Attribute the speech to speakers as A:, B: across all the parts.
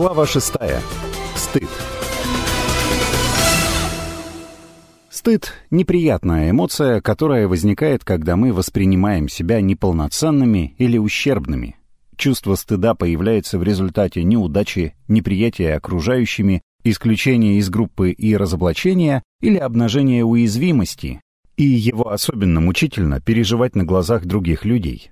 A: Глава 6. Стыд. Стыд — неприятная эмоция, которая возникает, когда мы воспринимаем себя неполноценными или ущербными. Чувство стыда появляется в результате неудачи, неприятия окружающими, исключения из группы и разоблачения или обнажения уязвимости, и его особенно мучительно переживать на глазах других людей.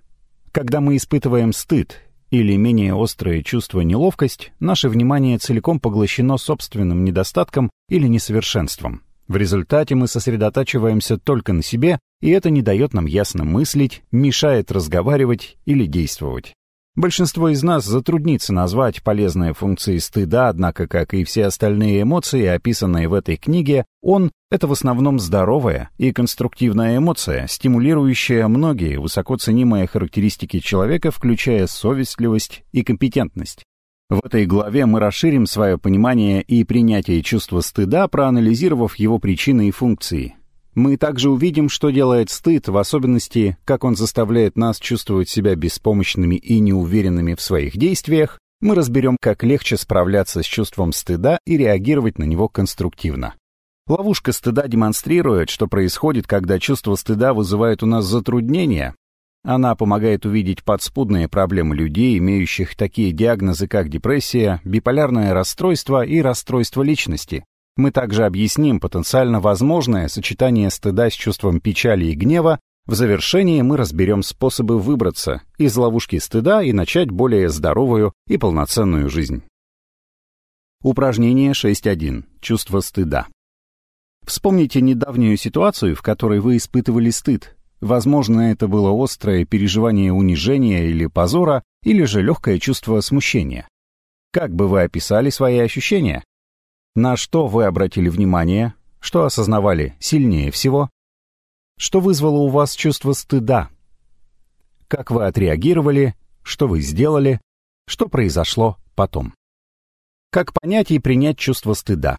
A: Когда мы испытываем стыд или менее острое чувство неловкость, наше внимание целиком поглощено собственным недостатком или несовершенством. В результате мы сосредотачиваемся только на себе, и это не дает нам ясно мыслить, мешает разговаривать или действовать. Большинство из нас затруднится назвать полезные функции стыда, однако, как и все остальные эмоции, описанные в этой книге, он — это в основном здоровая и конструктивная эмоция, стимулирующая многие высоко ценимые характеристики человека, включая совестливость и компетентность. В этой главе мы расширим свое понимание и принятие чувства стыда, проанализировав его причины и функции. Мы также увидим, что делает стыд, в особенности, как он заставляет нас чувствовать себя беспомощными и неуверенными в своих действиях. Мы разберем, как легче справляться с чувством стыда и реагировать на него конструктивно. Ловушка стыда демонстрирует, что происходит, когда чувство стыда вызывает у нас затруднения. Она помогает увидеть подспудные проблемы людей, имеющих такие диагнозы, как депрессия, биполярное расстройство и расстройство личности. Мы также объясним потенциально возможное сочетание стыда с чувством печали и гнева. В завершении мы разберем способы выбраться из ловушки стыда и начать более здоровую и полноценную жизнь. Упражнение 6.1. Чувство стыда. Вспомните недавнюю ситуацию, в которой вы испытывали стыд. Возможно, это было острое переживание унижения или позора, или же легкое чувство смущения. Как бы вы описали свои ощущения? На что вы обратили внимание? Что осознавали сильнее всего? Что вызвало у вас чувство стыда? Как вы отреагировали? Что вы сделали? Что произошло потом? Как понять и принять чувство стыда?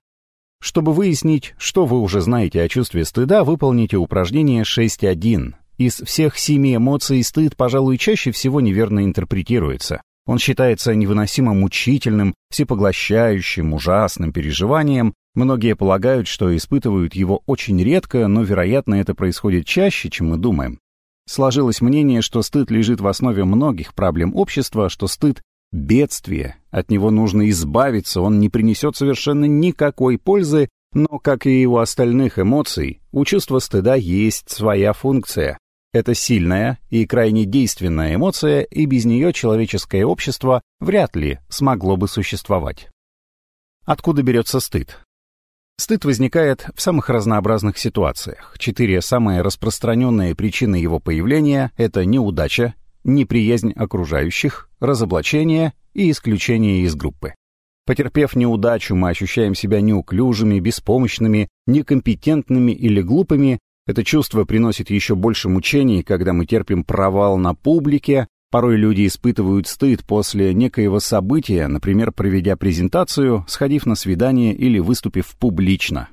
A: Чтобы выяснить, что вы уже знаете о чувстве стыда, выполните упражнение 6.1. Из всех семи эмоций стыд, пожалуй, чаще всего неверно интерпретируется. Он считается невыносимо мучительным, всепоглощающим, ужасным переживанием. Многие полагают, что испытывают его очень редко, но, вероятно, это происходит чаще, чем мы думаем. Сложилось мнение, что стыд лежит в основе многих проблем общества, что стыд — бедствие, от него нужно избавиться, он не принесет совершенно никакой пользы, но, как и у остальных эмоций, у чувства стыда есть своя функция. Это сильная и крайне действенная эмоция, и без нее человеческое общество вряд ли смогло бы существовать. Откуда берется стыд? Стыд возникает в самых разнообразных ситуациях. Четыре самые распространенные причины его появления — это неудача, неприязнь окружающих, разоблачение и исключение из группы. Потерпев неудачу, мы ощущаем себя неуклюжими, беспомощными, некомпетентными или глупыми, это чувство приносит еще больше мучений, когда мы терпим провал на публике. Порой люди испытывают стыд после некоего события, например, проведя презентацию, сходив на свидание или выступив публично.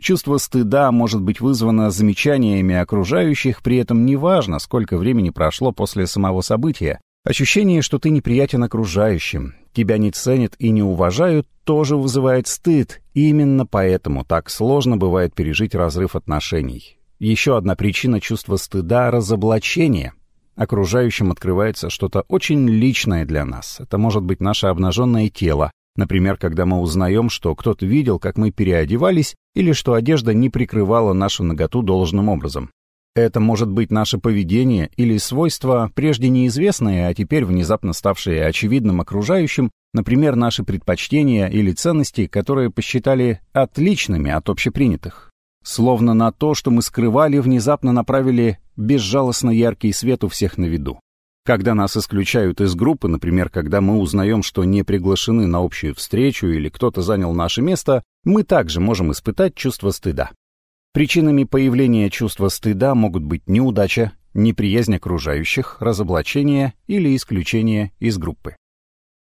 A: Чувство стыда может быть вызвано замечаниями окружающих, при этом неважно, сколько времени прошло после самого события. Ощущение, что ты неприятен окружающим, тебя не ценят и не уважают, тоже вызывает стыд. Именно поэтому так сложно бывает пережить разрыв отношений. Еще одна причина чувства стыда — разоблачение. Окружающим открывается что-то очень личное для нас. Это может быть наше обнаженное тело. Например, когда мы узнаем, что кто-то видел, как мы переодевались, или что одежда не прикрывала нашу наготу должным образом. Это может быть наше поведение или свойства, прежде неизвестные, а теперь внезапно ставшие очевидным окружающим, например, наши предпочтения или ценности, которые посчитали отличными от общепринятых. Словно на то, что мы скрывали, внезапно направили безжалостно яркий свет у всех на виду. Когда нас исключают из группы, например, когда мы узнаем, что не приглашены на общую встречу или кто-то занял наше место, мы также можем испытать чувство стыда. Причинами появления чувства стыда могут быть неудача, неприязнь окружающих, разоблачение или исключение из группы.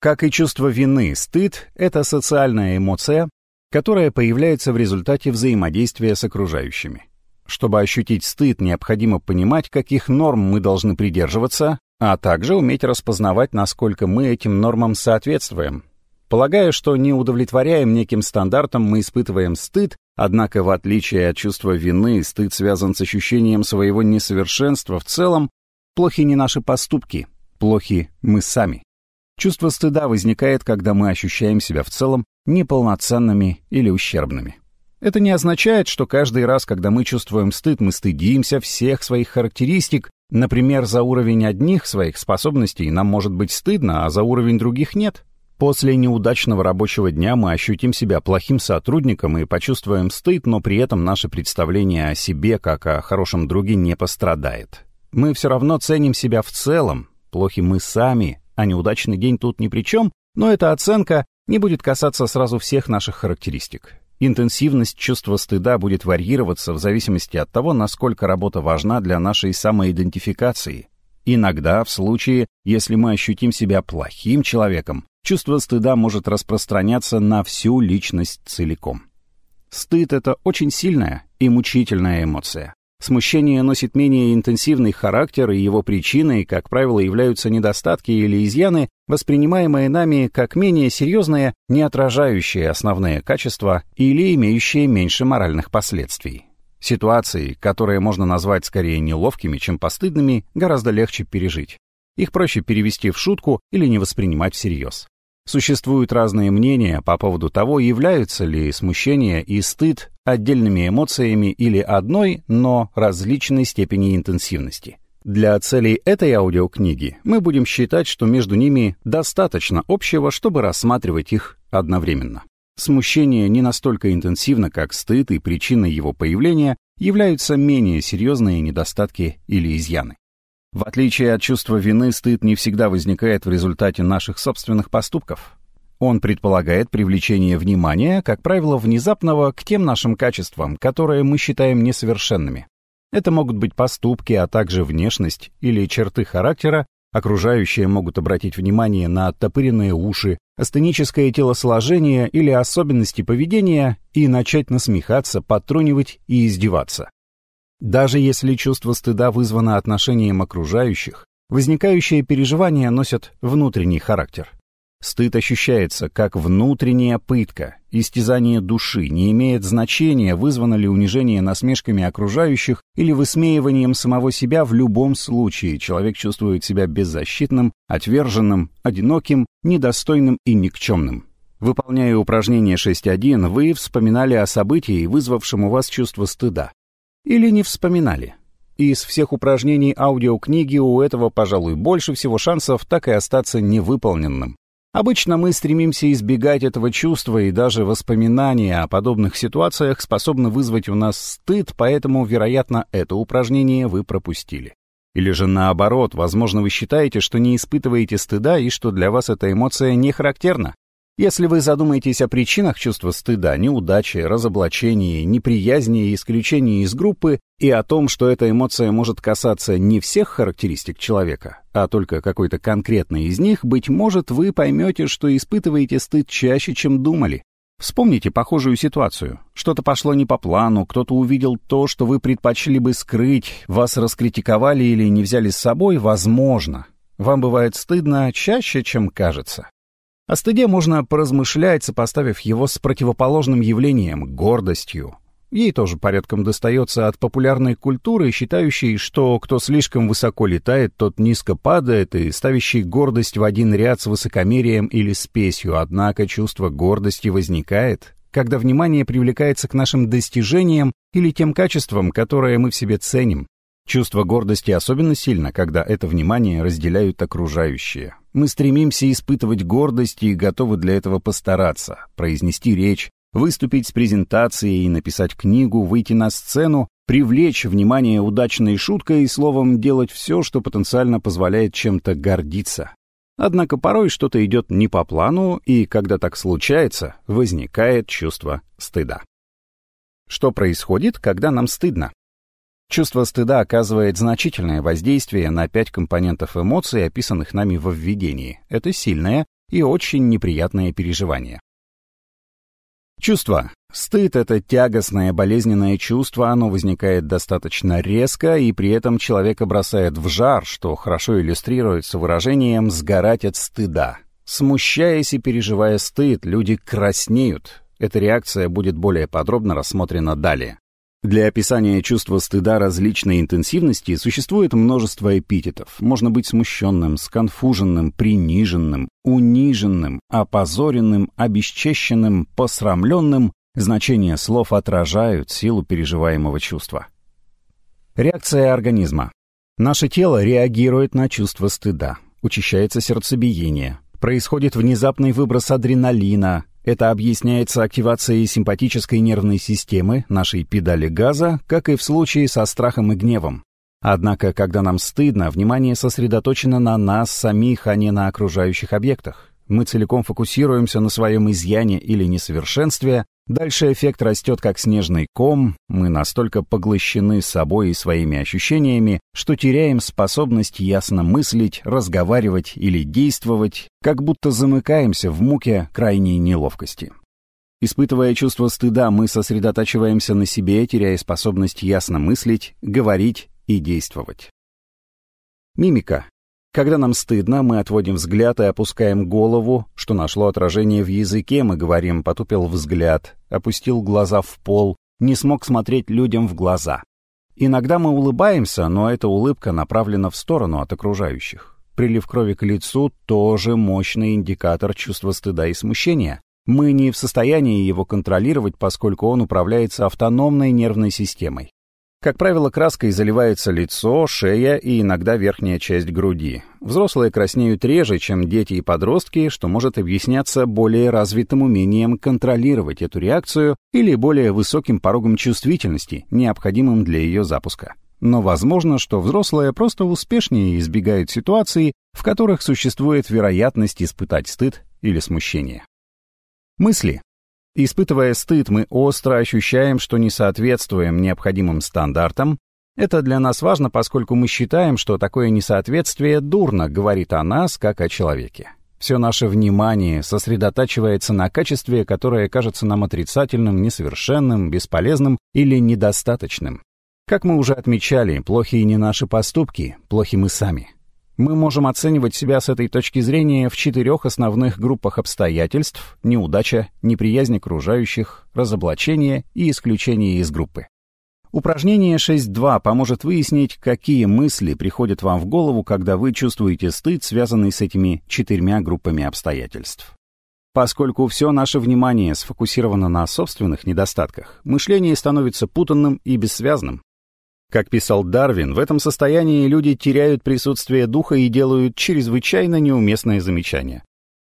A: Как и чувство вины, стыд — это социальная эмоция, которая появляется в результате взаимодействия с окружающими. Чтобы ощутить стыд, необходимо понимать, каких норм мы должны придерживаться, а также уметь распознавать, насколько мы этим нормам соответствуем. Полагая, что не удовлетворяем неким стандартам, мы испытываем стыд, однако в отличие от чувства вины, стыд связан с ощущением своего несовершенства в целом, плохи не наши поступки, плохи мы сами. Чувство стыда возникает, когда мы ощущаем себя в целом неполноценными или ущербными. Это не означает, что каждый раз, когда мы чувствуем стыд, мы стыдимся всех своих характеристик. Например, за уровень одних своих способностей нам может быть стыдно, а за уровень других нет. После неудачного рабочего дня мы ощутим себя плохим сотрудником и почувствуем стыд, но при этом наше представление о себе как о хорошем друге не пострадает. Мы все равно ценим себя в целом. Плохи мы сами, а неудачный день тут ни при чем, но эта оценка не будет касаться сразу всех наших характеристик. Интенсивность чувства стыда будет варьироваться в зависимости от того, насколько работа важна для нашей самоидентификации. Иногда, в случае, если мы ощутим себя плохим человеком, Чувство стыда может распространяться на всю личность целиком. Стыд — это очень сильная и мучительная эмоция. Смущение носит менее интенсивный характер, и его причиной, как правило, являются недостатки или изъяны, воспринимаемые нами как менее серьезные, не отражающие основные качества или имеющие меньше моральных последствий. Ситуации, которые можно назвать скорее неловкими, чем постыдными, гораздо легче пережить. Их проще перевести в шутку или не воспринимать всерьез. Существуют разные мнения по поводу того, являются ли смущение и стыд отдельными эмоциями или одной, но различной степени интенсивности. Для целей этой аудиокниги мы будем считать, что между ними достаточно общего, чтобы рассматривать их одновременно. Смущение не настолько интенсивно, как стыд, и причиной его появления являются менее серьезные недостатки или изъяны. В отличие от чувства вины, стыд не всегда возникает в результате наших собственных поступков. Он предполагает привлечение внимания, как правило, внезапного к тем нашим качествам, которые мы считаем несовершенными. Это могут быть поступки, а также внешность или черты характера, окружающие могут обратить внимание на оттопыренные уши, астеническое телосложение или особенности поведения и начать насмехаться, подтрунивать и издеваться. Даже если чувство стыда вызвано отношением окружающих, возникающие переживания носят внутренний характер. Стыд ощущается как внутренняя пытка, истязание души, не имеет значения, вызвано ли унижение насмешками окружающих или высмеиванием самого себя в любом случае. Человек чувствует себя беззащитным, отверженным, одиноким, недостойным и никчемным. Выполняя упражнение 6.1, вы вспоминали о событии, вызвавшем у вас чувство стыда. Или не вспоминали. Из всех упражнений аудиокниги у этого, пожалуй, больше всего шансов так и остаться невыполненным. Обычно мы стремимся избегать этого чувства, и даже воспоминания о подобных ситуациях способны вызвать у нас стыд, поэтому, вероятно, это упражнение вы пропустили. Или же наоборот, возможно, вы считаете, что не испытываете стыда и что для вас эта эмоция не характерна. Если вы задумаетесь о причинах чувства стыда, неудачи, разоблачении, неприязни и исключении из группы, и о том, что эта эмоция может касаться не всех характеристик человека, а только какой-то конкретной из них, быть может, вы поймете, что испытываете стыд чаще, чем думали. Вспомните похожую ситуацию. Что-то пошло не по плану, кто-то увидел то, что вы предпочли бы скрыть, вас раскритиковали или не взяли с собой, возможно. Вам бывает стыдно чаще, чем кажется. О стыде можно поразмышлять, сопоставив его с противоположным явлением — гордостью. Ей тоже порядком достается от популярной культуры, считающей, что кто слишком высоко летает, тот низко падает, и ставящей гордость в один ряд с высокомерием или спесью. Однако чувство гордости возникает, когда внимание привлекается к нашим достижениям или тем качествам, которые мы в себе ценим. Чувство гордости особенно сильно, когда это внимание разделяют окружающие. Мы стремимся испытывать гордость и готовы для этого постараться, произнести речь, выступить с презентацией, написать книгу, выйти на сцену, привлечь внимание удачной шуткой и словом делать все, что потенциально позволяет чем-то гордиться. Однако порой что-то идет не по плану, и когда так случается, возникает чувство стыда. Что происходит, когда нам стыдно? Чувство стыда оказывает значительное воздействие на пять компонентов эмоций, описанных нами во введении. Это сильное и очень неприятное переживание. Чувство. Стыд — это тягостное, болезненное чувство, оно возникает достаточно резко, и при этом человека бросает в жар, что хорошо иллюстрируется выражением «сгорать от стыда». Смущаясь и переживая стыд, люди краснеют. Эта реакция будет более подробно рассмотрена далее. Для описания чувства стыда различной интенсивности существует множество эпитетов. Можно быть смущенным, сконфуженным, приниженным, униженным, опозоренным, обесчещенным, посрамленным. Значения слов отражают силу переживаемого чувства. Реакция организма. Наше тело реагирует на чувство стыда. Учащается сердцебиение. Происходит внезапный выброс адреналина, это объясняется активацией симпатической нервной системы, нашей педали газа, как и в случае со страхом и гневом. Однако, когда нам стыдно, внимание сосредоточено на нас самих, а не на окружающих объектах. Мы целиком фокусируемся на своем изъяне или несовершенстве, Дальше эффект растет как снежный ком, мы настолько поглощены собой и своими ощущениями, что теряем способность ясно мыслить, разговаривать или действовать, как будто замыкаемся в муке крайней неловкости. Испытывая чувство стыда, мы сосредотачиваемся на себе, теряя способность ясно мыслить, говорить и действовать. Мимика когда нам стыдно, мы отводим взгляд и опускаем голову, что нашло отражение в языке, мы говорим «потупил взгляд», опустил глаза в пол, не смог смотреть людям в глаза. Иногда мы улыбаемся, но эта улыбка направлена в сторону от окружающих. Прилив крови к лицу — тоже мощный индикатор чувства стыда и смущения. Мы не в состоянии его контролировать, поскольку он управляется автономной нервной системой. Как правило, краской заливается лицо, шея и иногда верхняя часть груди. Взрослые краснеют реже, чем дети и подростки, что может объясняться более развитым умением контролировать эту реакцию или более высоким порогом чувствительности, необходимым для ее запуска. Но возможно, что взрослые просто успешнее избегают ситуаций, в которых существует вероятность испытать стыд или смущение. Мысли. Испытывая стыд, мы остро ощущаем, что не соответствуем необходимым стандартам. Это для нас важно, поскольку мы считаем, что такое несоответствие дурно говорит о нас, как о человеке. Все наше внимание сосредотачивается на качестве, которое кажется нам отрицательным, несовершенным, бесполезным или недостаточным. Как мы уже отмечали, плохие не наши поступки, плохи мы сами. Мы можем оценивать себя с этой точки зрения в четырех основных группах обстоятельств – неудача, неприязнь окружающих, разоблачение и исключение из группы. Упражнение 6.2 поможет выяснить, какие мысли приходят вам в голову, когда вы чувствуете стыд, связанный с этими четырьмя группами обстоятельств. Поскольку все наше внимание сфокусировано на собственных недостатках, мышление становится путанным и бессвязным. Как писал Дарвин, в этом состоянии люди теряют присутствие духа и делают чрезвычайно неуместные замечания.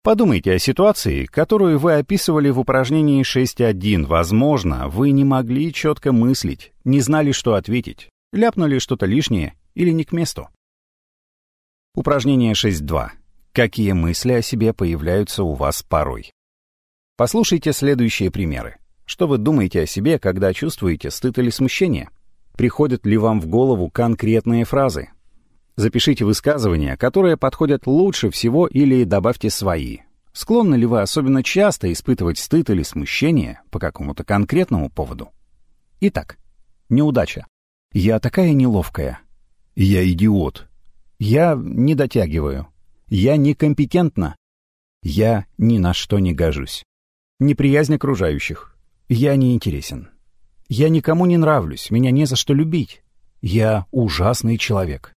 A: Подумайте о ситуации, которую вы описывали в упражнении 6.1. Возможно, вы не могли четко мыслить, не знали, что ответить, ляпнули что-то лишнее или не к месту. Упражнение 6.2. Какие мысли о себе появляются у вас порой? Послушайте следующие примеры. Что вы думаете о себе, когда чувствуете стыд или смущение? Приходят ли вам в голову конкретные фразы? Запишите высказывания, которые подходят лучше всего или добавьте свои. Склонны ли вы особенно часто испытывать стыд или смущение по какому-то конкретному поводу? Итак, неудача. Я такая неловкая. Я идиот. Я не дотягиваю. Я некомпетентна. Я ни на что не гожусь. Неприязнь окружающих. Я не интересен. Я никому не нравлюсь, меня не за что любить. Я ужасный человек.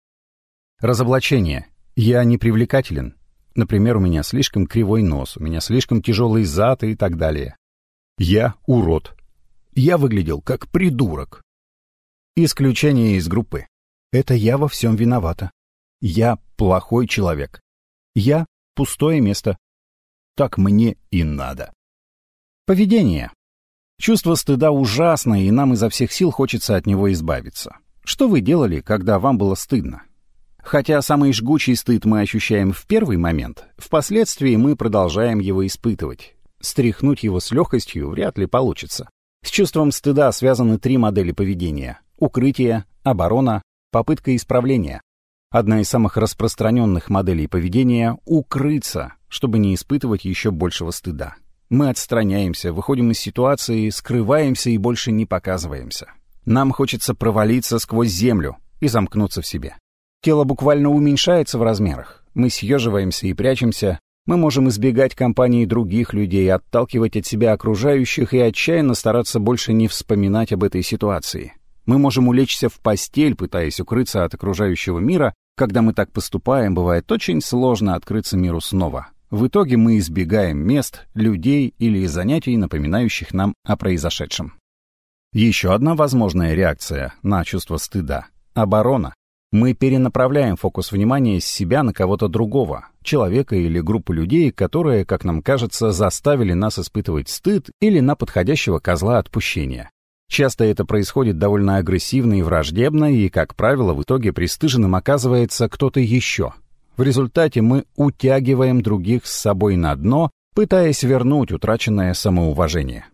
A: Разоблачение. Я непривлекателен. Например, у меня слишком кривой нос, у меня слишком тяжелый зад и так далее. Я урод. Я выглядел как придурок. Исключение из группы. Это я во всем виновата. Я плохой человек. Я пустое место. Так мне и надо. Поведение. Чувство стыда ужасное, и нам изо всех сил хочется от него избавиться. Что вы делали, когда вам было стыдно? Хотя самый жгучий стыд мы ощущаем в первый момент, впоследствии мы продолжаем его испытывать. Стряхнуть его с легкостью вряд ли получится. С чувством стыда связаны три модели поведения — укрытие, оборона, попытка исправления. Одна из самых распространенных моделей поведения — укрыться, чтобы не испытывать еще большего стыда. Мы отстраняемся, выходим из ситуации, скрываемся и больше не показываемся. Нам хочется провалиться сквозь землю и замкнуться в себе. Тело буквально уменьшается в размерах. Мы съеживаемся и прячемся. Мы можем избегать компании других людей, отталкивать от себя окружающих и отчаянно стараться больше не вспоминать об этой ситуации. Мы можем улечься в постель, пытаясь укрыться от окружающего мира. Когда мы так поступаем, бывает очень сложно открыться миру снова. В итоге мы избегаем мест, людей или занятий, напоминающих нам о произошедшем. Еще одна возможная реакция на чувство стыда — оборона. Мы перенаправляем фокус внимания с себя на кого-то другого, человека или группу людей, которые, как нам кажется, заставили нас испытывать стыд или на подходящего козла отпущения. Часто это происходит довольно агрессивно и враждебно, и, как правило, в итоге пристыженным оказывается кто-то еще. В результате мы утягиваем других с собой на дно, пытаясь вернуть утраченное самоуважение.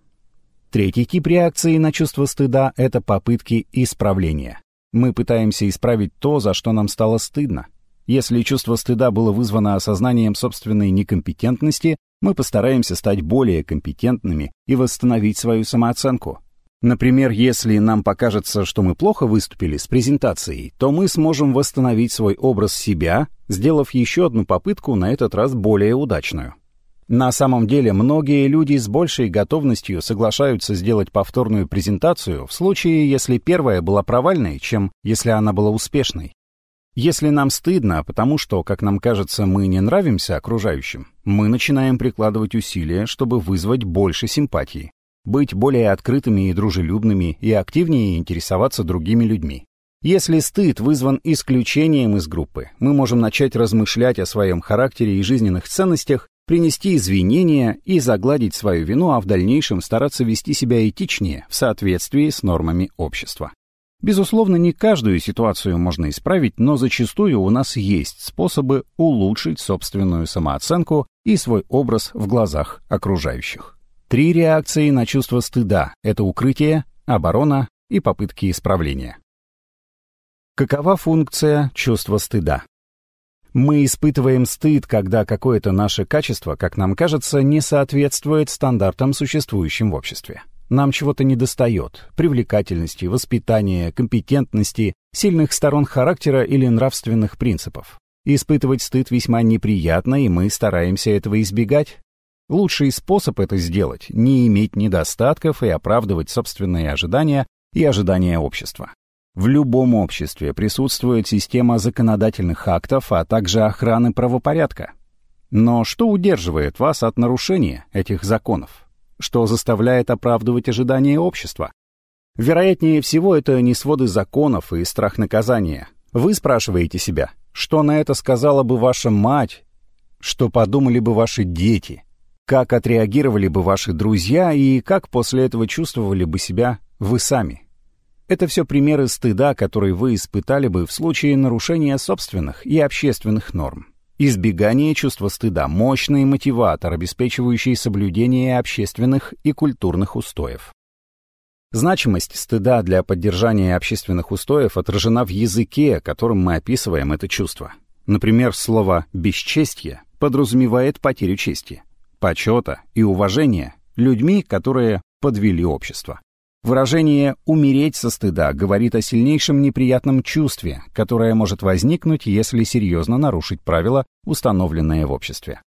A: Третий тип реакции на чувство стыда — это попытки исправления. Мы пытаемся исправить то, за что нам стало стыдно. Если чувство стыда было вызвано осознанием собственной некомпетентности, мы постараемся стать более компетентными и восстановить свою самооценку. Например, если нам покажется, что мы плохо выступили с презентацией, то мы сможем восстановить свой образ себя, сделав еще одну попытку, на этот раз более удачную. На самом деле, многие люди с большей готовностью соглашаются сделать повторную презентацию в случае, если первая была провальной, чем если она была успешной. Если нам стыдно, потому что, как нам кажется, мы не нравимся окружающим, мы начинаем прикладывать усилия, чтобы вызвать больше симпатии быть более открытыми и дружелюбными и активнее интересоваться другими людьми. Если стыд вызван исключением из группы, мы можем начать размышлять о своем характере и жизненных ценностях, принести извинения и загладить свою вину, а в дальнейшем стараться вести себя этичнее в соответствии с нормами общества. Безусловно, не каждую ситуацию можно исправить, но зачастую у нас есть способы улучшить собственную самооценку и свой образ в глазах окружающих. Три реакции на чувство стыда — это укрытие, оборона и попытки исправления. Какова функция чувства стыда? Мы испытываем стыд, когда какое-то наше качество, как нам кажется, не соответствует стандартам, существующим в обществе. Нам чего-то недостает — привлекательности, воспитания, компетентности, сильных сторон характера или нравственных принципов. Испытывать стыд весьма неприятно, и мы стараемся этого избегать, Лучший способ это сделать — не иметь недостатков и оправдывать собственные ожидания и ожидания общества. В любом обществе присутствует система законодательных актов, а также охраны правопорядка. Но что удерживает вас от нарушения этих законов? Что заставляет оправдывать ожидания общества? Вероятнее всего, это не своды законов и страх наказания. Вы спрашиваете себя, что на это сказала бы ваша мать, что подумали бы ваши дети, как отреагировали бы ваши друзья и как после этого чувствовали бы себя вы сами? Это все примеры стыда, которые вы испытали бы в случае нарушения собственных и общественных норм. Избегание чувства стыда – мощный мотиватор, обеспечивающий соблюдение общественных и культурных устоев. Значимость стыда для поддержания общественных устоев отражена в языке, которым мы описываем это чувство. Например, слово «бесчестье» подразумевает потерю чести почета и уважения людьми, которые подвели общество. Выражение «умереть со стыда» говорит о сильнейшем неприятном чувстве, которое может возникнуть, если серьезно нарушить правила, установленные в обществе.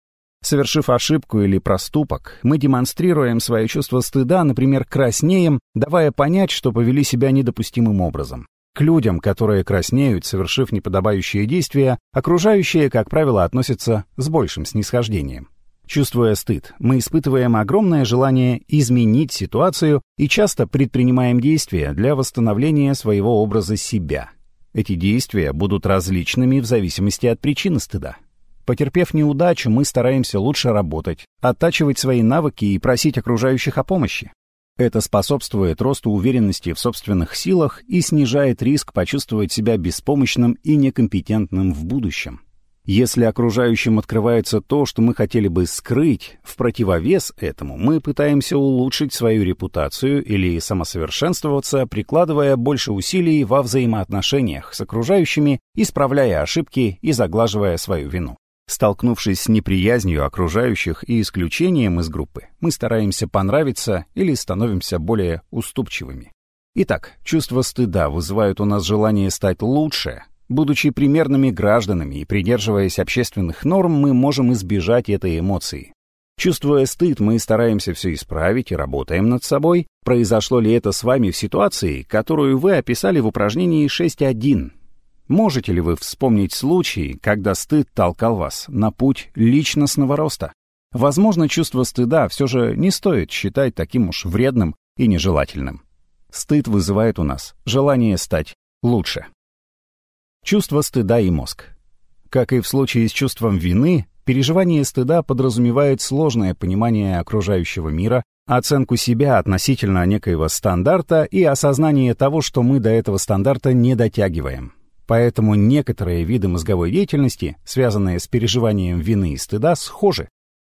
A: Совершив ошибку или проступок, мы демонстрируем свое чувство стыда, например, краснеем, давая понять, что повели себя недопустимым образом. К людям, которые краснеют, совершив неподобающие действия, окружающие, как правило, относятся с большим снисхождением. Чувствуя стыд, мы испытываем огромное желание изменить ситуацию и часто предпринимаем действия для восстановления своего образа себя. Эти действия будут различными в зависимости от причины стыда. Потерпев неудачу, мы стараемся лучше работать, оттачивать свои навыки и просить окружающих о помощи. Это способствует росту уверенности в собственных силах и снижает риск почувствовать себя беспомощным и некомпетентным в будущем. Если окружающим открывается то, что мы хотели бы скрыть, в противовес этому мы пытаемся улучшить свою репутацию или самосовершенствоваться, прикладывая больше усилий во взаимоотношениях с окружающими, исправляя ошибки и заглаживая свою вину. Столкнувшись с неприязнью окружающих и исключением из группы, мы стараемся понравиться или становимся более уступчивыми. Итак, чувство стыда вызывает у нас желание стать лучше, Будучи примерными гражданами и придерживаясь общественных норм, мы можем избежать этой эмоции. Чувствуя стыд, мы стараемся все исправить и работаем над собой. Произошло ли это с вами в ситуации, которую вы описали в упражнении 6.1? Можете ли вы вспомнить случай, когда стыд толкал вас на путь личностного роста? Возможно, чувство стыда все же не стоит считать таким уж вредным и нежелательным. Стыд вызывает у нас желание стать лучше. Чувство стыда и мозг. Как и в случае с чувством вины, переживание стыда подразумевает сложное понимание окружающего мира, оценку себя относительно некоего стандарта и осознание того, что мы до этого стандарта не дотягиваем. Поэтому некоторые виды мозговой деятельности, связанные с переживанием вины и стыда, схожи.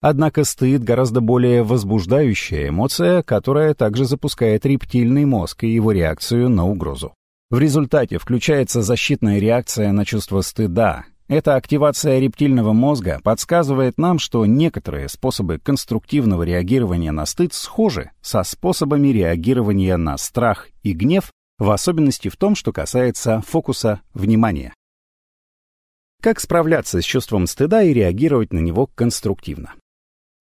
A: Однако стыд гораздо более возбуждающая эмоция, которая также запускает рептильный мозг и его реакцию на угрозу. В результате включается защитная реакция на чувство стыда. Эта активация рептильного мозга подсказывает нам, что некоторые способы конструктивного реагирования на стыд схожи со способами реагирования на страх и гнев, в особенности в том, что касается фокуса внимания. Как справляться с чувством стыда и реагировать на него конструктивно?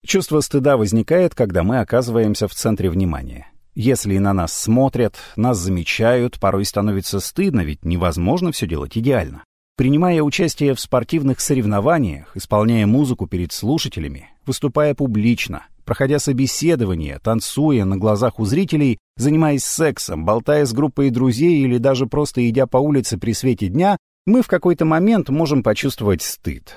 A: Чувство стыда возникает, когда мы оказываемся в центре внимания. Если на нас смотрят, нас замечают, порой становится стыдно, ведь невозможно все делать идеально. Принимая участие в спортивных соревнованиях, исполняя музыку перед слушателями, выступая публично, проходя собеседование, танцуя на глазах у зрителей, занимаясь сексом, болтая с группой друзей или даже просто идя по улице при свете дня, мы в какой-то момент можем почувствовать стыд.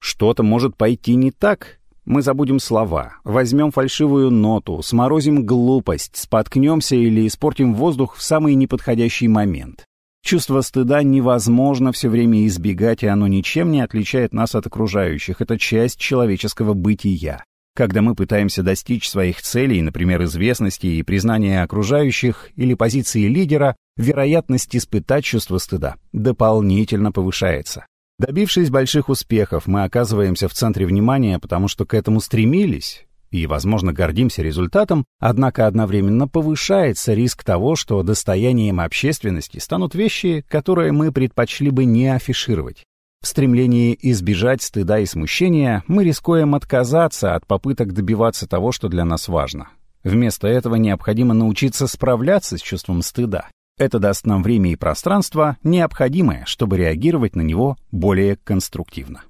A: Что-то может пойти не так, мы забудем слова, возьмем фальшивую ноту, сморозим глупость, споткнемся или испортим воздух в самый неподходящий момент. Чувство стыда невозможно все время избегать, и оно ничем не отличает нас от окружающих. Это часть человеческого бытия. Когда мы пытаемся достичь своих целей, например, известности и признания окружающих или позиции лидера, вероятность испытать чувство стыда дополнительно повышается. Добившись больших успехов, мы оказываемся в центре внимания, потому что к этому стремились и, возможно, гордимся результатом, однако одновременно повышается риск того, что достоянием общественности станут вещи, которые мы предпочли бы не афишировать. В стремлении избежать стыда и смущения мы рискуем отказаться от попыток добиваться того, что для нас важно. Вместо этого необходимо научиться справляться с чувством стыда это даст нам время и пространство, необходимое, чтобы реагировать на него более конструктивно.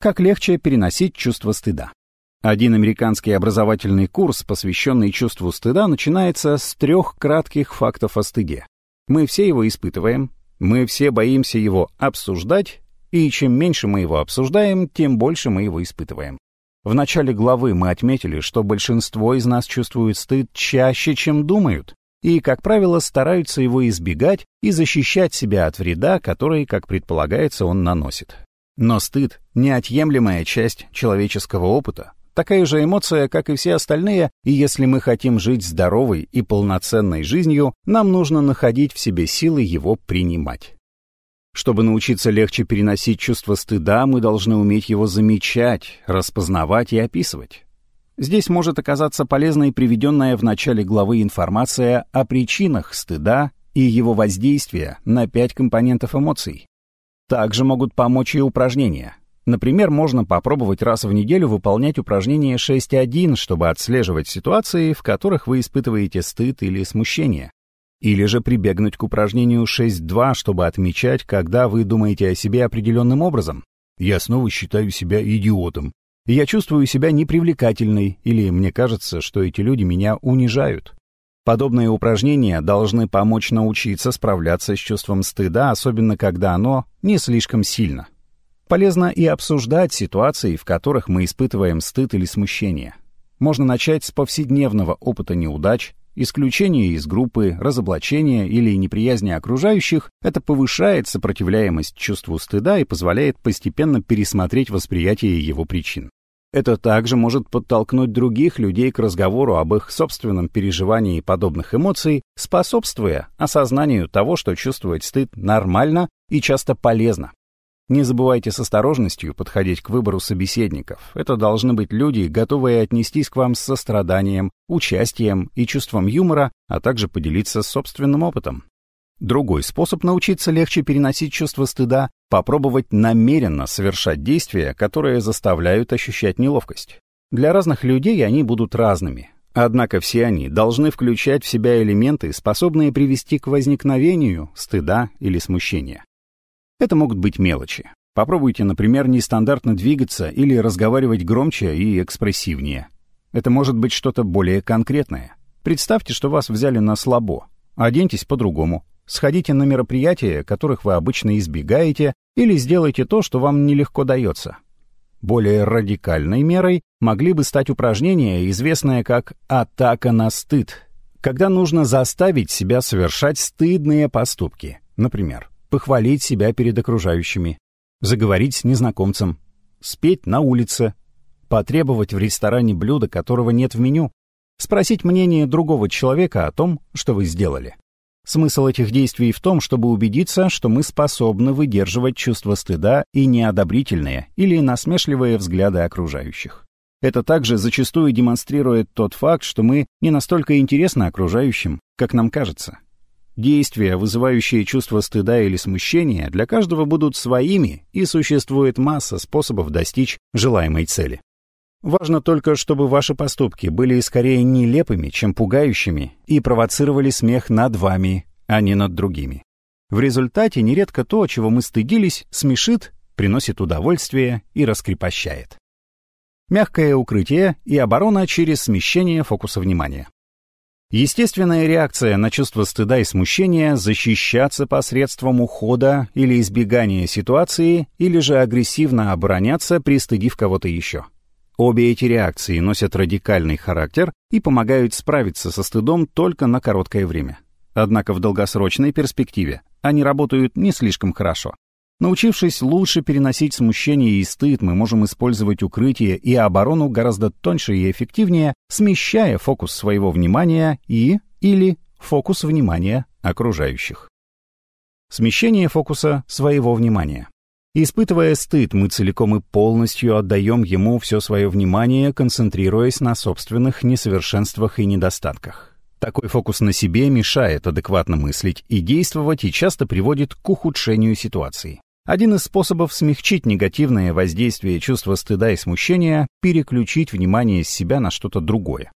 A: Как легче переносить чувство стыда? Один американский образовательный курс, посвященный чувству стыда, начинается с трех кратких фактов о стыде. Мы все его испытываем, мы все боимся его обсуждать, и чем меньше мы его обсуждаем, тем больше мы его испытываем. В начале главы мы отметили, что большинство из нас чувствует стыд чаще, чем думают, и, как правило, стараются его избегать и защищать себя от вреда, который, как предполагается, он наносит. Но стыд — неотъемлемая часть человеческого опыта, такая же эмоция, как и все остальные, и если мы хотим жить здоровой и полноценной жизнью, нам нужно находить в себе силы его принимать. Чтобы научиться легче переносить чувство стыда, мы должны уметь его замечать, распознавать и описывать. Здесь может оказаться полезной приведенная в начале главы информация о причинах стыда и его воздействия на пять компонентов эмоций. Также могут помочь и упражнения. Например, можно попробовать раз в неделю выполнять упражнение 6.1, чтобы отслеживать ситуации, в которых вы испытываете стыд или смущение. Или же прибегнуть к упражнению 6.2, чтобы отмечать, когда вы думаете о себе определенным образом. «Я снова считаю себя идиотом», я чувствую себя непривлекательной, или мне кажется, что эти люди меня унижают. Подобные упражнения должны помочь научиться справляться с чувством стыда, особенно когда оно не слишком сильно. Полезно и обсуждать ситуации, в которых мы испытываем стыд или смущение. Можно начать с повседневного опыта неудач, исключения из группы, разоблачения или неприязни окружающих. Это повышает сопротивляемость чувству стыда и позволяет постепенно пересмотреть восприятие его причин. Это также может подтолкнуть других людей к разговору об их собственном переживании подобных эмоций, способствуя осознанию того, что чувствовать стыд нормально и часто полезно. Не забывайте с осторожностью подходить к выбору собеседников. Это должны быть люди, готовые отнестись к вам с состраданием, участием и чувством юмора, а также поделиться собственным опытом. Другой способ научиться легче переносить чувство стыда — попробовать намеренно совершать действия, которые заставляют ощущать неловкость. Для разных людей они будут разными. Однако все они должны включать в себя элементы, способные привести к возникновению стыда или смущения. Это могут быть мелочи. Попробуйте, например, нестандартно двигаться или разговаривать громче и экспрессивнее. Это может быть что-то более конкретное. Представьте, что вас взяли на слабо. Оденьтесь по-другому. Сходите на мероприятия, которых вы обычно избегаете, или сделайте то, что вам нелегко дается. Более радикальной мерой могли бы стать упражнения, известное как «атака на стыд», когда нужно заставить себя совершать стыдные поступки. Например, похвалить себя перед окружающими, заговорить с незнакомцем, спеть на улице, потребовать в ресторане блюда, которого нет в меню, спросить мнение другого человека о том, что вы сделали. Смысл этих действий в том, чтобы убедиться, что мы способны выдерживать чувство стыда и неодобрительные или насмешливые взгляды окружающих. Это также зачастую демонстрирует тот факт, что мы не настолько интересны окружающим, как нам кажется. Действия, вызывающие чувство стыда или смущения, для каждого будут своими, и существует масса способов достичь желаемой цели. Важно только, чтобы ваши поступки были скорее нелепыми, чем пугающими, и провоцировали смех над вами, а не над другими. В результате нередко то, чего мы стыдились, смешит, приносит удовольствие и раскрепощает. Мягкое укрытие и оборона через смещение фокуса внимания. Естественная реакция на чувство стыда и смущения — защищаться посредством ухода или избегания ситуации, или же агрессивно обороняться, пристыдив кого-то еще. Обе эти реакции носят радикальный характер и помогают справиться со стыдом только на короткое время. Однако в долгосрочной перспективе они работают не слишком хорошо. Научившись лучше переносить смущение и стыд, мы можем использовать укрытие и оборону гораздо тоньше и эффективнее, смещая фокус своего внимания и или фокус внимания окружающих. Смещение фокуса своего внимания. Испытывая стыд, мы целиком и полностью отдаем ему все свое внимание, концентрируясь на собственных несовершенствах и недостатках. Такой фокус на себе мешает адекватно мыслить и действовать и часто приводит к ухудшению ситуации. Один из способов смягчить негативное воздействие чувства стыда и смущения — переключить внимание с себя на что-то другое.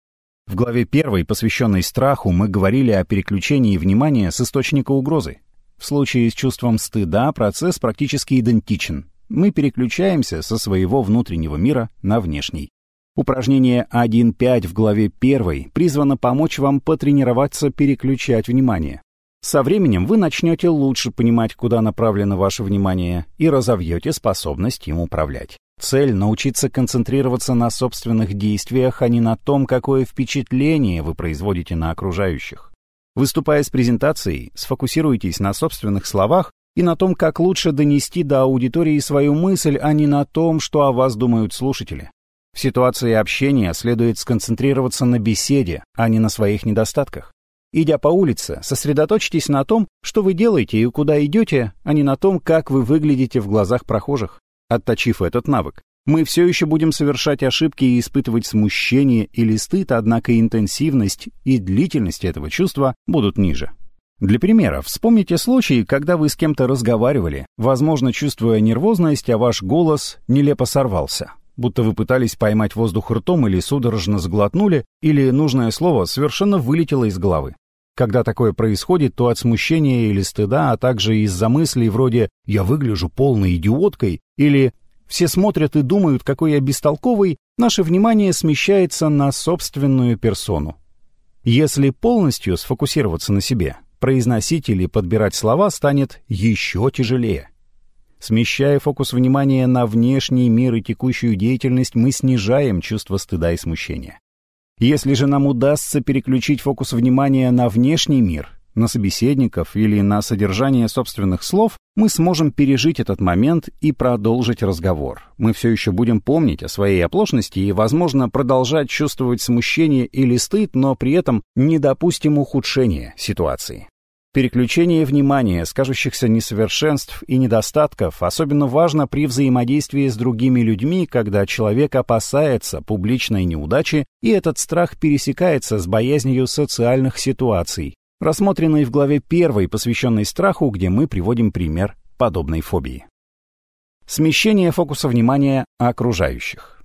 A: В главе первой, посвященной страху, мы говорили о переключении внимания с источника угрозы. В случае с чувством стыда процесс практически идентичен. Мы переключаемся со своего внутреннего мира на внешний. Упражнение 1.5 в главе 1 призвано помочь вам потренироваться переключать внимание. Со временем вы начнете лучше понимать, куда направлено ваше внимание, и разовьете способность им управлять. Цель — научиться концентрироваться на собственных действиях, а не на том, какое впечатление вы производите на окружающих. Выступая с презентацией, сфокусируйтесь на собственных словах и на том, как лучше донести до аудитории свою мысль, а не на том, что о вас думают слушатели. В ситуации общения следует сконцентрироваться на беседе, а не на своих недостатках. Идя по улице, сосредоточьтесь на том, что вы делаете и куда идете, а не на том, как вы выглядите в глазах прохожих. Отточив этот навык, мы все еще будем совершать ошибки и испытывать смущение или стыд, однако интенсивность и длительность этого чувства будут ниже. Для примера, вспомните случай, когда вы с кем-то разговаривали, возможно, чувствуя нервозность, а ваш голос нелепо сорвался, будто вы пытались поймать воздух ртом или судорожно сглотнули, или нужное слово совершенно вылетело из головы. Когда такое происходит, то от смущения или стыда, а также из-за мыслей вроде «я выгляжу полной идиоткой» или все смотрят и думают, какой я бестолковый, наше внимание смещается на собственную персону. Если полностью сфокусироваться на себе, произносить или подбирать слова станет еще тяжелее. Смещая фокус внимания на внешний мир и текущую деятельность, мы снижаем чувство стыда и смущения. Если же нам удастся переключить фокус внимания на внешний мир, на собеседников или на содержание собственных слов, мы сможем пережить этот момент и продолжить разговор. Мы все еще будем помнить о своей оплошности и, возможно, продолжать чувствовать смущение или стыд, но при этом не допустим ухудшения ситуации. Переключение внимания с кажущихся несовершенств и недостатков особенно важно при взаимодействии с другими людьми, когда человек опасается публичной неудачи, и этот страх пересекается с боязнью социальных ситуаций, рассмотренный в главе 1, посвященной страху, где мы приводим пример подобной фобии. Смещение фокуса внимания окружающих.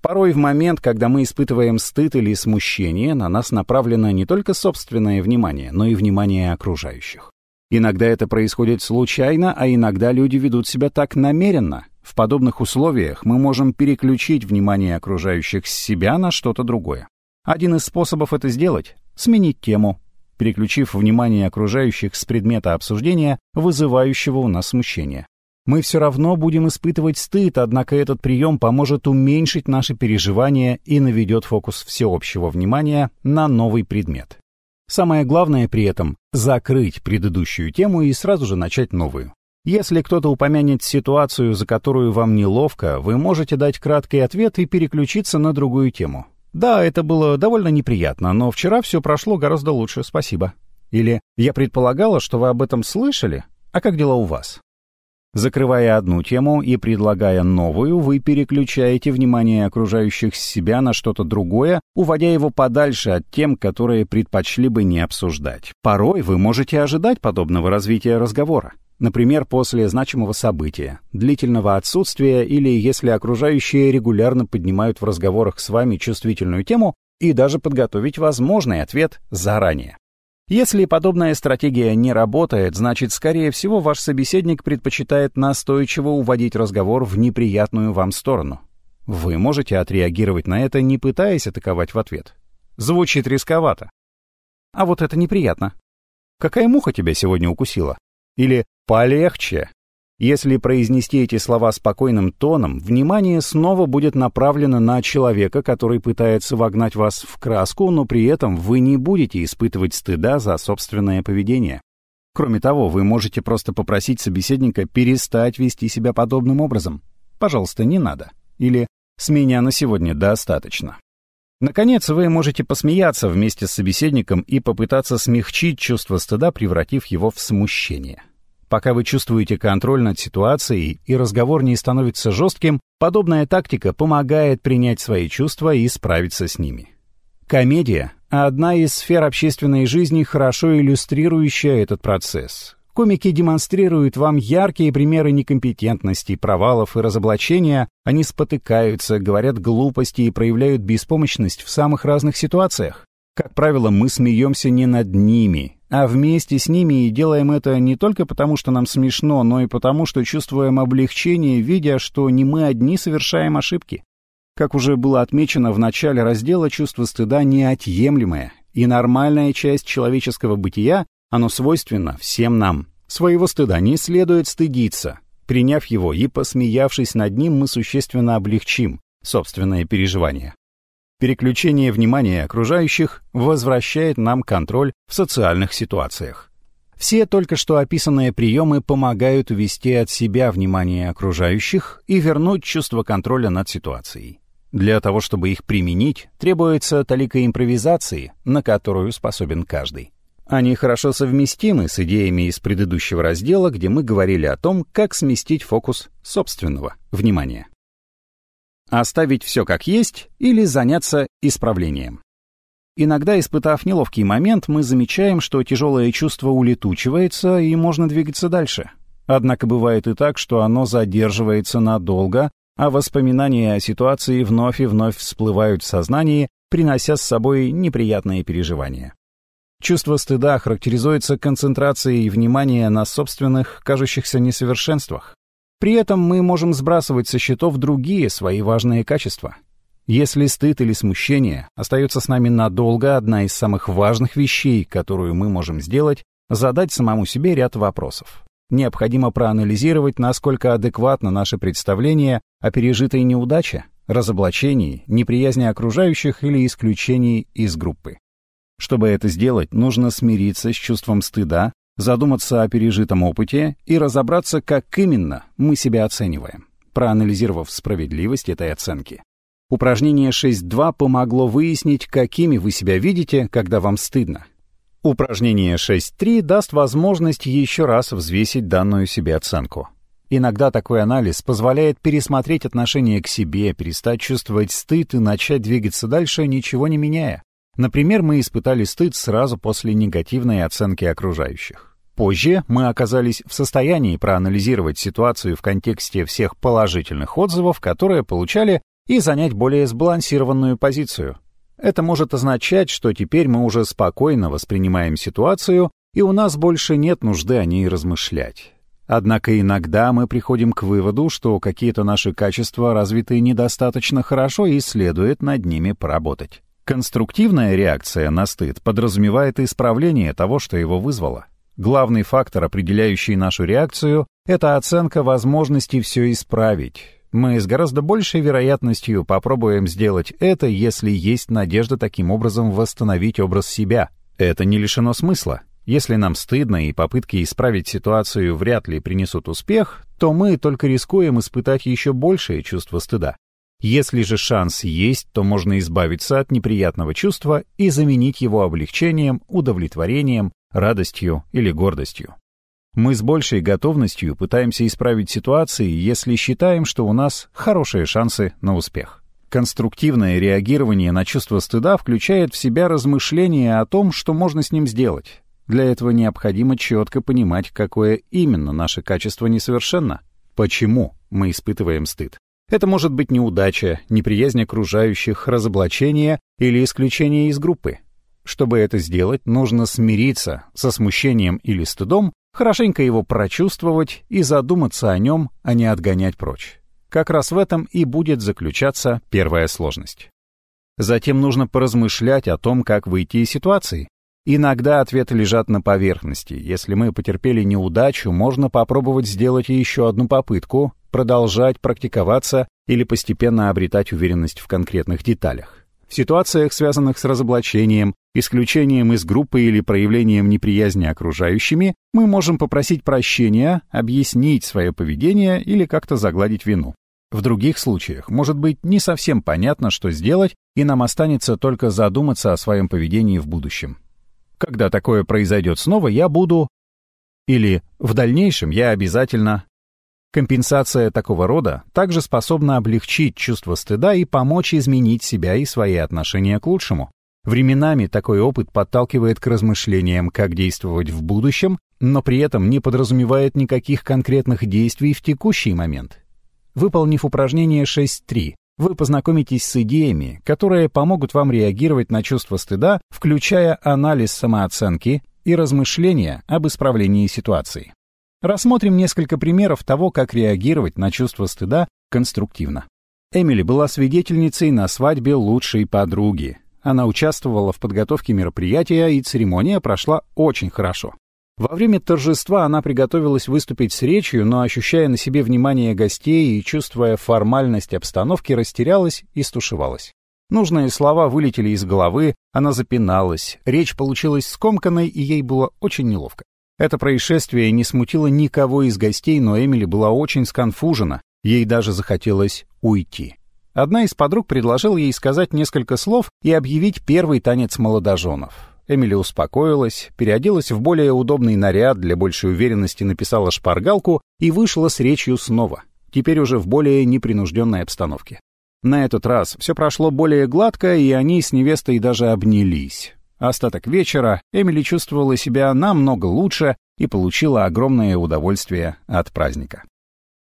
A: Порой в момент, когда мы испытываем стыд или смущение, на нас направлено не только собственное внимание, но и внимание окружающих. Иногда это происходит случайно, а иногда люди ведут себя так намеренно. В подобных условиях мы можем переключить внимание окружающих с себя на что-то другое. Один из способов это сделать — сменить тему, переключив внимание окружающих с предмета обсуждения, вызывающего у нас смущение. Мы все равно будем испытывать стыд, однако этот прием поможет уменьшить наши переживания и наведет фокус всеобщего внимания на новый предмет. Самое главное при этом — закрыть предыдущую тему и сразу же начать новую. Если кто-то упомянет ситуацию, за которую вам неловко, вы можете дать краткий ответ и переключиться на другую тему. Да, это было довольно неприятно, но вчера все прошло гораздо лучше, спасибо. Или я предполагала, что вы об этом слышали, а как дела у вас? Закрывая одну тему и предлагая новую, вы переключаете внимание окружающих себя на что-то другое, уводя его подальше от тем, которые предпочли бы не обсуждать. Порой вы можете ожидать подобного развития разговора. Например, после значимого события, длительного отсутствия или если окружающие регулярно поднимают в разговорах с вами чувствительную тему и даже подготовить возможный ответ заранее. Если подобная стратегия не работает, значит, скорее всего, ваш собеседник предпочитает настойчиво уводить разговор в неприятную вам сторону. Вы можете отреагировать на это, не пытаясь атаковать в ответ. Звучит рисковато. А вот это неприятно. Какая муха тебя сегодня укусила? Или полегче, если произнести эти слова спокойным тоном, внимание снова будет направлено на человека, который пытается вогнать вас в краску, но при этом вы не будете испытывать стыда за собственное поведение. Кроме того, вы можете просто попросить собеседника перестать вести себя подобным образом. «Пожалуйста, не надо». Или «С меня на сегодня достаточно». Наконец, вы можете посмеяться вместе с собеседником и попытаться смягчить чувство стыда, превратив его в смущение. Пока вы чувствуете контроль над ситуацией и разговор не становится жестким, подобная тактика помогает принять свои чувства и справиться с ними. Комедия — одна из сфер общественной жизни, хорошо иллюстрирующая этот процесс. Комики демонстрируют вам яркие примеры некомпетентности, провалов и разоблачения, они спотыкаются, говорят глупости и проявляют беспомощность в самых разных ситуациях. Как правило, мы смеемся не над ними, а вместе с ними и делаем это не только потому, что нам смешно, но и потому, что чувствуем облегчение, видя, что не мы одни совершаем ошибки. Как уже было отмечено в начале раздела, чувство стыда неотъемлемое и нормальная часть человеческого бытия, оно свойственно всем нам. Своего стыда не следует стыдиться. Приняв его и посмеявшись над ним, мы существенно облегчим собственное переживание. Переключение внимания окружающих возвращает нам контроль в социальных ситуациях. Все только что описанные приемы помогают увести от себя внимание окружающих и вернуть чувство контроля над ситуацией. Для того, чтобы их применить, требуется толика импровизации, на которую способен каждый. Они хорошо совместимы с идеями из предыдущего раздела, где мы говорили о том, как сместить фокус собственного внимания. Оставить все как есть или заняться исправлением. Иногда, испытав неловкий момент, мы замечаем, что тяжелое чувство улетучивается и можно двигаться дальше. Однако бывает и так, что оно задерживается надолго, а воспоминания о ситуации вновь и вновь всплывают в сознании, принося с собой неприятные переживания. Чувство стыда характеризуется концентрацией внимания на собственных, кажущихся несовершенствах. При этом мы можем сбрасывать со счетов другие свои важные качества. Если стыд или смущение остается с нами надолго, одна из самых важных вещей, которую мы можем сделать, задать самому себе ряд вопросов. Необходимо проанализировать, насколько адекватно наше представление о пережитой неудаче, разоблачении, неприязни окружающих или исключении из группы. Чтобы это сделать, нужно смириться с чувством стыда, задуматься о пережитом опыте и разобраться, как именно мы себя оцениваем, проанализировав справедливость этой оценки. Упражнение 6.2 помогло выяснить, какими вы себя видите, когда вам стыдно. Упражнение 6.3 даст возможность еще раз взвесить данную себе оценку. Иногда такой анализ позволяет пересмотреть отношение к себе, перестать чувствовать стыд и начать двигаться дальше, ничего не меняя. Например, мы испытали стыд сразу после негативной оценки окружающих. Позже мы оказались в состоянии проанализировать ситуацию в контексте всех положительных отзывов, которые получали, и занять более сбалансированную позицию. Это может означать, что теперь мы уже спокойно воспринимаем ситуацию, и у нас больше нет нужды о ней размышлять. Однако иногда мы приходим к выводу, что какие-то наши качества развиты недостаточно хорошо и следует над ними поработать. Конструктивная реакция на стыд подразумевает исправление того, что его вызвало. Главный фактор, определяющий нашу реакцию, это оценка возможности все исправить. Мы с гораздо большей вероятностью попробуем сделать это, если есть надежда таким образом восстановить образ себя. Это не лишено смысла. Если нам стыдно и попытки исправить ситуацию вряд ли принесут успех, то мы только рискуем испытать еще большее чувство стыда. Если же шанс есть, то можно избавиться от неприятного чувства и заменить его облегчением, удовлетворением, радостью или гордостью. Мы с большей готовностью пытаемся исправить ситуации, если считаем, что у нас хорошие шансы на успех. Конструктивное реагирование на чувство стыда включает в себя размышления о том, что можно с ним сделать. Для этого необходимо четко понимать, какое именно наше качество несовершенно. Почему мы испытываем стыд? Это может быть неудача, неприязнь окружающих, разоблачение или исключение из группы. Чтобы это сделать, нужно смириться со смущением или стыдом, хорошенько его прочувствовать и задуматься о нем, а не отгонять прочь. Как раз в этом и будет заключаться первая сложность. Затем нужно поразмышлять о том, как выйти из ситуации. Иногда ответы лежат на поверхности. Если мы потерпели неудачу, можно попробовать сделать еще одну попытку, продолжать практиковаться или постепенно обретать уверенность в конкретных деталях. В ситуациях, связанных с разоблачением, исключением из группы или проявлением неприязни окружающими, мы можем попросить прощения, объяснить свое поведение или как-то загладить вину. В других случаях может быть не совсем понятно, что сделать, и нам останется только задуматься о своем поведении в будущем. Когда такое произойдет снова, я буду... Или в дальнейшем я обязательно... Компенсация такого рода также способна облегчить чувство стыда и помочь изменить себя и свои отношения к лучшему. Временами такой опыт подталкивает к размышлениям, как действовать в будущем, но при этом не подразумевает никаких конкретных действий в текущий момент. Выполнив упражнение 6.3, вы познакомитесь с идеями, которые помогут вам реагировать на чувство стыда, включая анализ самооценки и размышления об исправлении ситуации. Рассмотрим несколько примеров того, как реагировать на чувство стыда конструктивно. Эмили была свидетельницей на свадьбе лучшей подруги. Она участвовала в подготовке мероприятия, и церемония прошла очень хорошо. Во время торжества она приготовилась выступить с речью, но, ощущая на себе внимание гостей и чувствуя формальность обстановки, растерялась и стушевалась. Нужные слова вылетели из головы, она запиналась, речь получилась скомканной, и ей было очень неловко. Это происшествие не смутило никого из гостей, но Эмили была очень сконфужена, ей даже захотелось уйти. Одна из подруг предложила ей сказать несколько слов и объявить первый танец молодоженов. Эмили успокоилась, переоделась в более удобный наряд, для большей уверенности написала шпаргалку и вышла с речью снова, теперь уже в более непринужденной обстановке. На этот раз все прошло более гладко, и они с невестой даже обнялись. Остаток вечера Эмили чувствовала себя намного лучше и получила огромное удовольствие от праздника.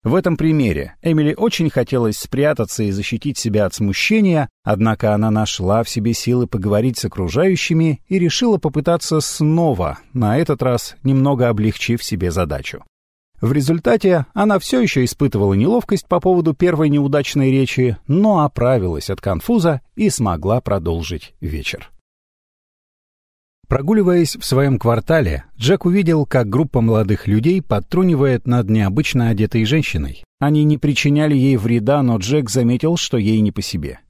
A: В этом примере Эмили очень хотелось спрятаться и защитить себя от смущения, однако она нашла в себе силы поговорить с окружающими и решила попытаться снова, на этот раз немного облегчив себе задачу. В результате она все еще испытывала неловкость по поводу первой неудачной речи, но оправилась от конфуза и смогла продолжить вечер. Прогуливаясь в своем квартале, Джек увидел, как группа молодых людей подтрунивает над необычно одетой женщиной. Они не причиняли ей вреда, но Джек заметил, что ей не по себе.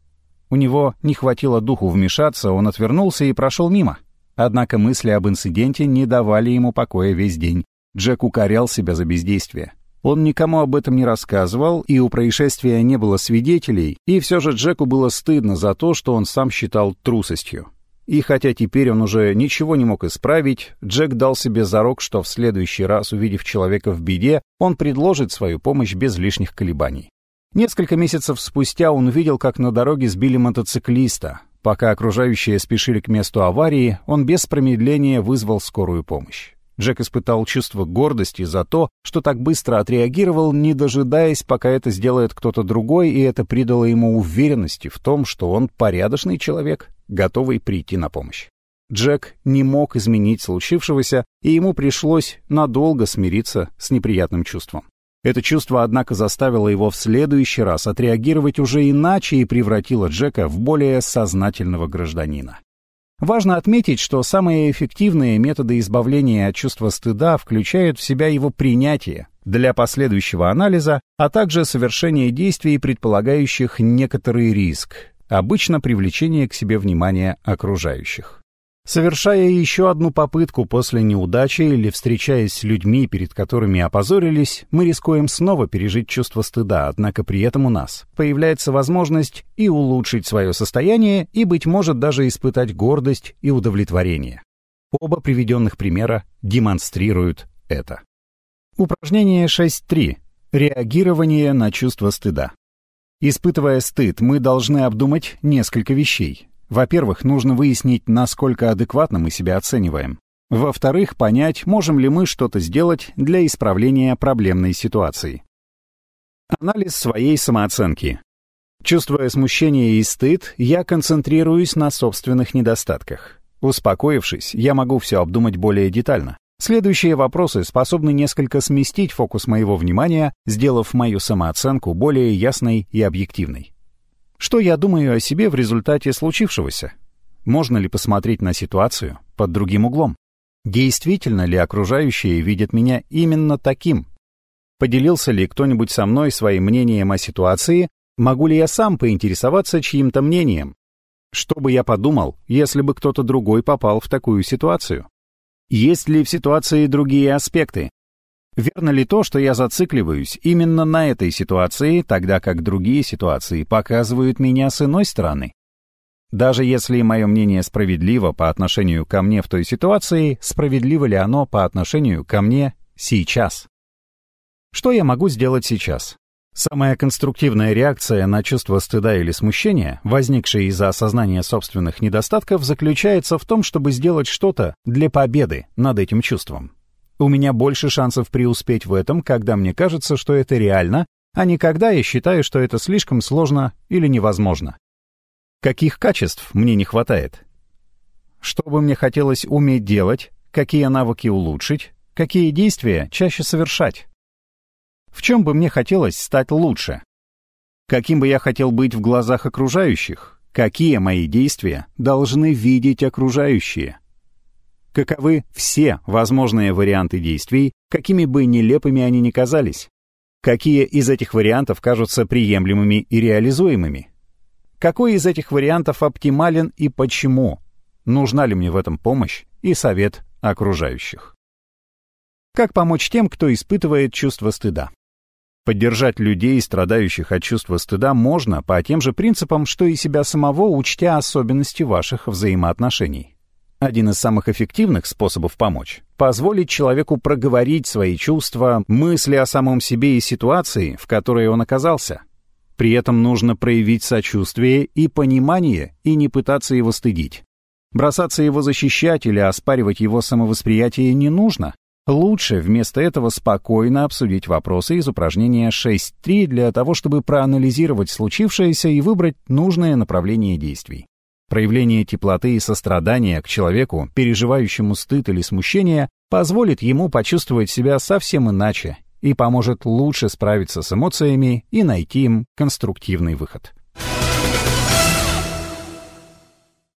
A: У него не хватило духу вмешаться, он отвернулся и прошел мимо. Однако мысли об инциденте не давали ему покоя весь день. Джек укорял себя за бездействие. Он никому об этом не рассказывал, и у происшествия не было свидетелей, и все же Джеку было стыдно за то, что он сам считал трусостью. И хотя теперь он уже ничего не мог исправить, Джек дал себе зарок, что в следующий раз, увидев человека в беде, он предложит свою помощь без лишних колебаний. Несколько месяцев спустя он увидел, как на дороге сбили мотоциклиста. Пока окружающие спешили к месту аварии, он без промедления вызвал скорую помощь. Джек испытал чувство гордости за то, что так быстро отреагировал, не дожидаясь, пока это сделает кто-то другой, и это придало ему уверенности в том, что он порядочный человек, готовый прийти на помощь. Джек не мог изменить случившегося, и ему пришлось надолго смириться с неприятным чувством. Это чувство, однако, заставило его в следующий раз отреагировать уже иначе и превратило Джека в более сознательного гражданина. Важно отметить, что самые эффективные методы избавления от чувства стыда включают в себя его принятие для последующего анализа, а также совершение действий, предполагающих некоторый риск, обычно привлечение к себе внимания окружающих. Совершая еще одну попытку после неудачи или встречаясь с людьми, перед которыми опозорились, мы рискуем снова пережить чувство стыда, однако при этом у нас появляется возможность и улучшить свое состояние, и, быть может, даже испытать гордость и удовлетворение. Оба приведенных примера демонстрируют это. Упражнение 6.3. Реагирование на чувство стыда. Испытывая стыд, мы должны обдумать несколько вещей. Во-первых, нужно выяснить, насколько адекватно мы себя оцениваем. Во-вторых, понять, можем ли мы что-то сделать для исправления проблемной ситуации. Анализ своей самооценки. Чувствуя смущение и стыд, я концентрируюсь на собственных недостатках. Успокоившись, я могу все обдумать более детально. Следующие вопросы способны несколько сместить фокус моего внимания, сделав мою самооценку более ясной и объективной. Что я думаю о себе в результате случившегося? Можно ли посмотреть на ситуацию под другим углом? Действительно ли окружающие видят меня именно таким? Поделился ли кто-нибудь со мной своим мнением о ситуации? Могу ли я сам поинтересоваться чьим-то мнением? Что бы я подумал, если бы кто-то другой попал в такую ситуацию? Есть ли в ситуации другие аспекты, Верно ли то, что я зацикливаюсь именно на этой ситуации, тогда как другие ситуации показывают меня с иной стороны? Даже если мое мнение справедливо по отношению ко мне в той ситуации, справедливо ли оно по отношению ко мне сейчас? Что я могу сделать сейчас? Самая конструктивная реакция на чувство стыда или смущения, возникшее из-за осознания собственных недостатков, заключается в том, чтобы сделать что-то для победы над этим чувством. У меня больше шансов преуспеть в этом, когда мне кажется, что это реально, а не когда я считаю, что это слишком сложно или невозможно. Каких качеств мне не хватает? Что бы мне хотелось уметь делать, какие навыки улучшить, какие действия чаще совершать? В чем бы мне хотелось стать лучше? Каким бы я хотел быть в глазах окружающих? Какие мои действия должны видеть окружающие? каковы все возможные варианты действий, какими бы нелепыми они ни казались. Какие из этих вариантов кажутся приемлемыми и реализуемыми? Какой из этих вариантов оптимален и почему? Нужна ли мне в этом помощь и совет окружающих? Как помочь тем, кто испытывает чувство стыда? Поддержать людей, страдающих от чувства стыда, можно по тем же принципам, что и себя самого, учтя особенности ваших взаимоотношений. Один из самых эффективных способов помочь — позволить человеку проговорить свои чувства, мысли о самом себе и ситуации, в которой он оказался. При этом нужно проявить сочувствие и понимание и не пытаться его стыдить. Бросаться его защищать или оспаривать его самовосприятие не нужно. Лучше вместо этого спокойно обсудить вопросы из упражнения 6.3 для того, чтобы проанализировать случившееся и выбрать нужное направление действий. Проявление теплоты и сострадания к человеку, переживающему стыд или смущение, позволит ему почувствовать себя совсем иначе и поможет лучше справиться с эмоциями и найти им конструктивный выход.